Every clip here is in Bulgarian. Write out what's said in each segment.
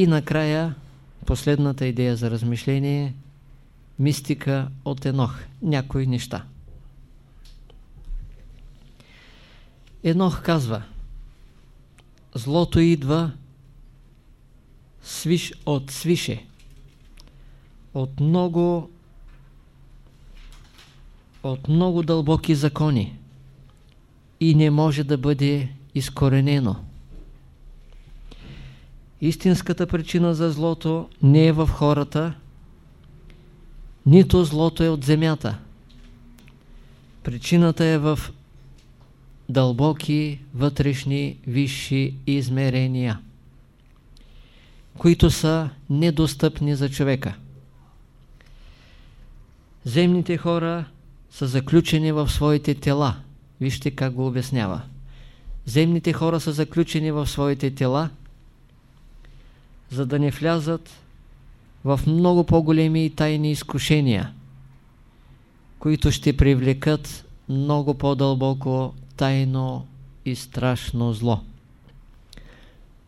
И накрая последната идея за размишление мистика от Енох. Някои неща. Енох казва Злото идва свиш от свише. От много от много дълбоки закони и не може да бъде изкоренено. Истинската причина за злото не е в хората, нито злото е от земята. Причината е в дълбоки вътрешни висши измерения, които са недостъпни за човека. Земните хора са заключени в своите тела. Вижте как го обяснява. Земните хора са заключени в своите тела, за да не влязат в много по-големи и тайни изкушения, които ще привлекат много по-дълбоко тайно и страшно зло.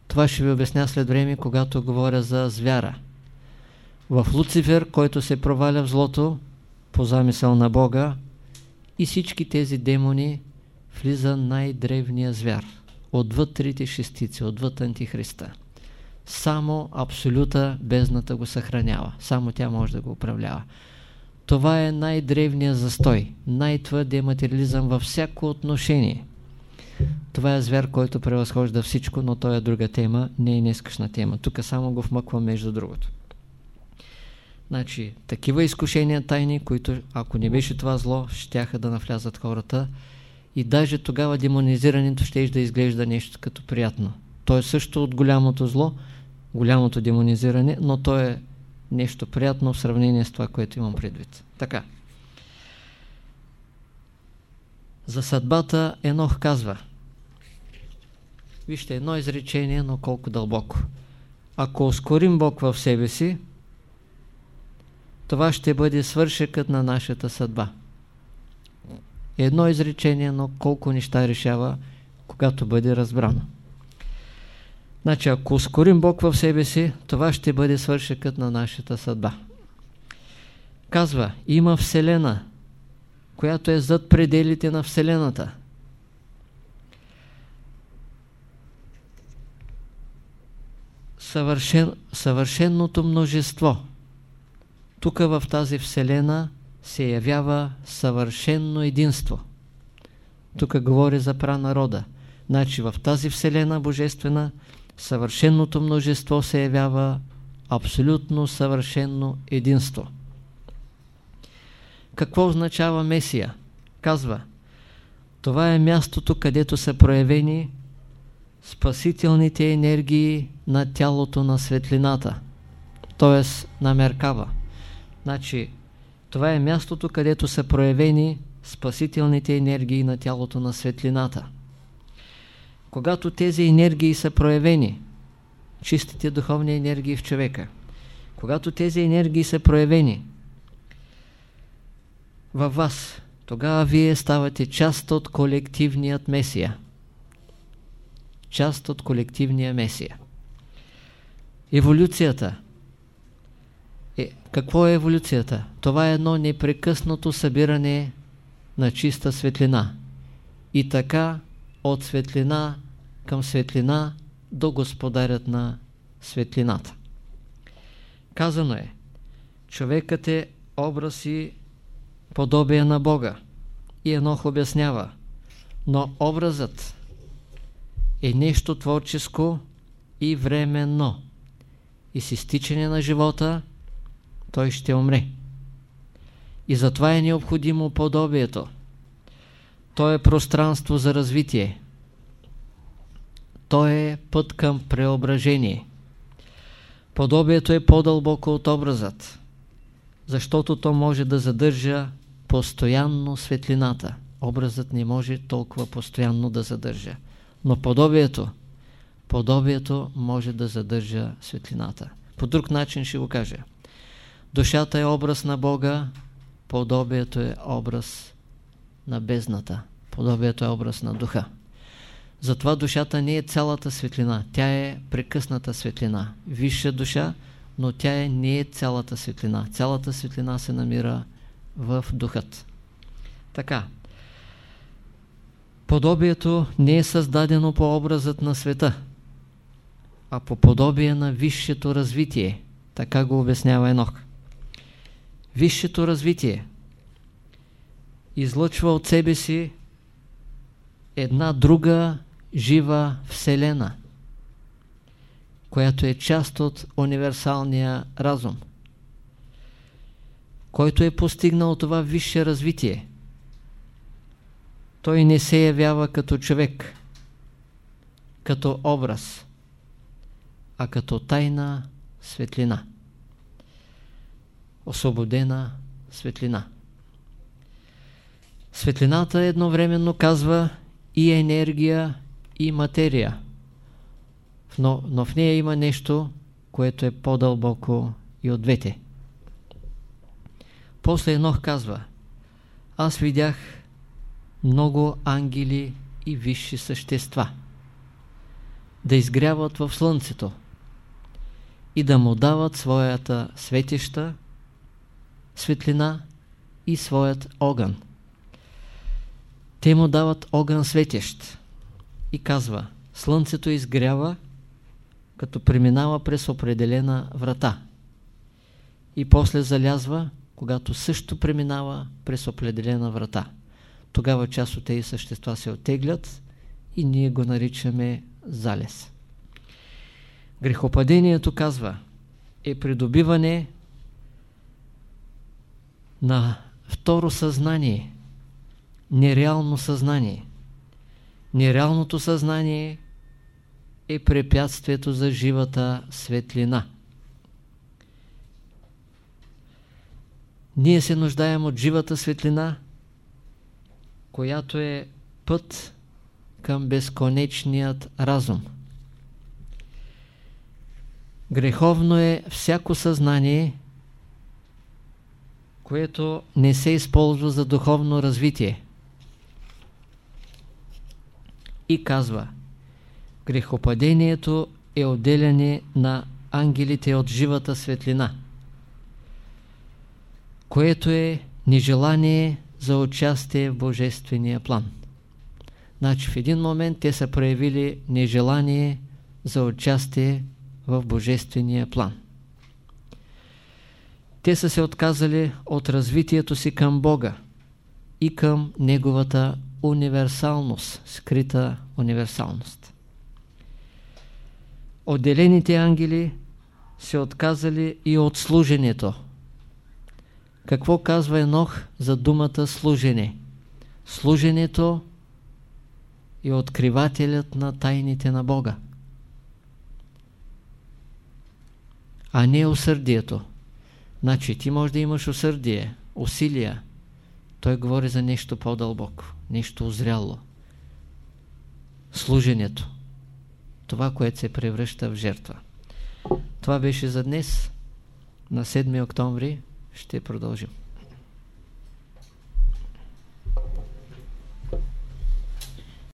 Това ще ви обясня след време, когато говоря за звяра. В Луцифер, който се проваля в злото, по замисъл на Бога, и всички тези демони влиза най-древния звяр, отвъд трите шестици, отвъд Антихриста. Само абсолюта бездната го съхранява. Само тя може да го управлява. Това е най-древният застой, най-твърдия материализъм във всяко отношение. Това е звяр, който превъзхожда всичко, но той е друга тема, не е нескашна тема. Тук само го вмъквам между другото. Значи, такива изкушения тайни, които ако не беше това зло, щяха да навлязат хората и даже тогава демонизирането ще да изглежда нещо като приятно. То е също от голямото зло, голямото демонизиране, но то е нещо приятно в сравнение с това, което имам предвид. Така. За съдбата Енох казва Вижте, едно изречение, но колко дълбоко. Ако ускорим Бог в себе си, това ще бъде свършекът на нашата съдба. Едно изречение, но колко неща решава, когато бъде разбрано. Значи, ако ускорим Бог в себе си, това ще бъде свършекът на нашата съдба. Казва, има Вселена, която е зад пределите на Вселената. Съвършен, съвършенното множество – тук в тази Вселена се явява съвършенно единство. Тук говори за пранарода. Значи в тази Вселена Божествена съвършенното множество се явява абсолютно съвършенно единство. Какво означава Месия? Казва, това е мястото, където са проявени спасителните енергии на тялото на светлината, т.е. на Меркава. Значи, това е мястото, където са проявени спасителните енергии на тялото на светлината. Когато тези енергии са проявени, чистите духовни енергии в човека, когато тези енергии са проявени във вас, тогава вие ставате част от колективният Месия. Част от колективния Месия. Еволюцията – е, какво е еволюцията? Това е едно непрекъснато събиране на чиста светлина. И така от светлина към светлина до господарят на светлината. Казано е, човекът е образ и подобие на Бога. И Енох обяснява, но образът е нещо творческо и временно. И с изтичане на живота той ще умре. И затова е необходимо подобието. То е пространство за развитие. То е път към преображение. Подобието е по-дълбоко от образът, защото то може да задържа постоянно светлината. Образът не може толкова постоянно да задържа. Но подобието, подобието може да задържа светлината. По друг начин ще го кажа. Душата е образ на Бога, подобието е образ на бездната. Подобието е образ на духа. Затова душата не е цялата светлина, тя е прекъсната светлина. Висша душа, но тя е, не е цялата светлина. Цялата светлина се намира в духът. Така. Подобието не е създадено по образът на света, а по подобие на висшето развитие. Така го обяснява Енох. Висшето развитие излъчва от себе си една друга жива вселена, която е част от универсалния разум, който е постигнал това висше развитие. Той не се явява като човек, като образ, а като тайна светлина. Освободена светлина. Светлината едновременно казва и енергия, и материя. Но, но в нея има нещо, което е по-дълбоко и от двете. После Енох казва, аз видях много ангели и висши същества да изгряват в слънцето и да му дават своята светеща светлина и своят огън. Те му дават огън светещ и казва, слънцето изгрява, като преминава през определена врата и после залязва, когато също преминава през определена врата. Тогава част от тези същества се оттеглят и ние го наричаме залез. Грехопадението, казва, е придобиване на второ съзнание, нереално съзнание. Нереалното съзнание е препятствието за живата светлина. Ние се нуждаем от живата светлина, която е път към безконечният разум. Греховно е всяко съзнание, което не се използва за духовно развитие. И казва, грехопадението е отделяне на ангелите от живата светлина, което е нежелание за участие в Божествения план. Значи в един момент те са проявили нежелание за участие в Божествения план. Те са се отказали от развитието си към Бога и към Неговата универсалност, скрита универсалност. Отделените ангели се отказали и от служенето. Какво казва Енох за думата служене? Служенето е откривателят на тайните на Бога. а не усърдието. Значи ти може да имаш усърдие, усилия. Той говори за нещо по-дълбоко, нещо озряло. Служенето. Това, което се превръща в жертва. Това беше за днес. На 7 октомври ще продължим.